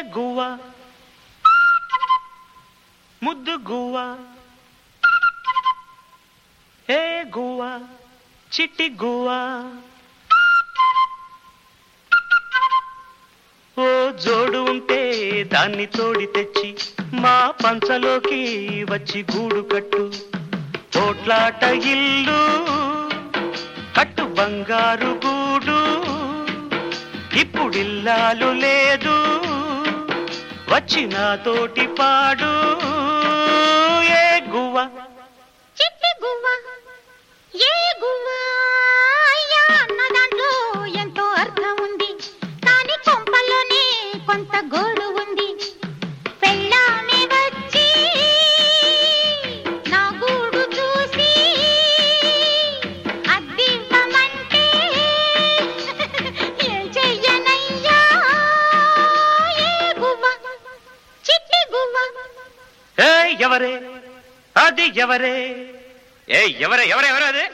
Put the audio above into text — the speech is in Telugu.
గువ్వ. ముద్దు గువ్వ. ఏ గువ్వ చిట్టి గువ్వ. ఓ జోడు ఉంటే దాన్ని తోడి తెచ్చి మా పంచలోకి వచ్చి గూడు కట్టు. తోట్లాట ఇల్లు కట్టు బంగారు గూడు. ఇప్పుడిల్లాలు లేదు. వచ్చి నాతోటి పాడు ఏ గువ్వ? చిట్టి గువ్వ. ఏ గువ్వ? అయ్యా అన్న దాంట్లో ఎంతో అర్థం ఉంది. కానీ కొంపల్లోనే కొంత గోడు ఎవరే అది ఎవరే ఏ ఎవరే ఎవరే ఎవరే అది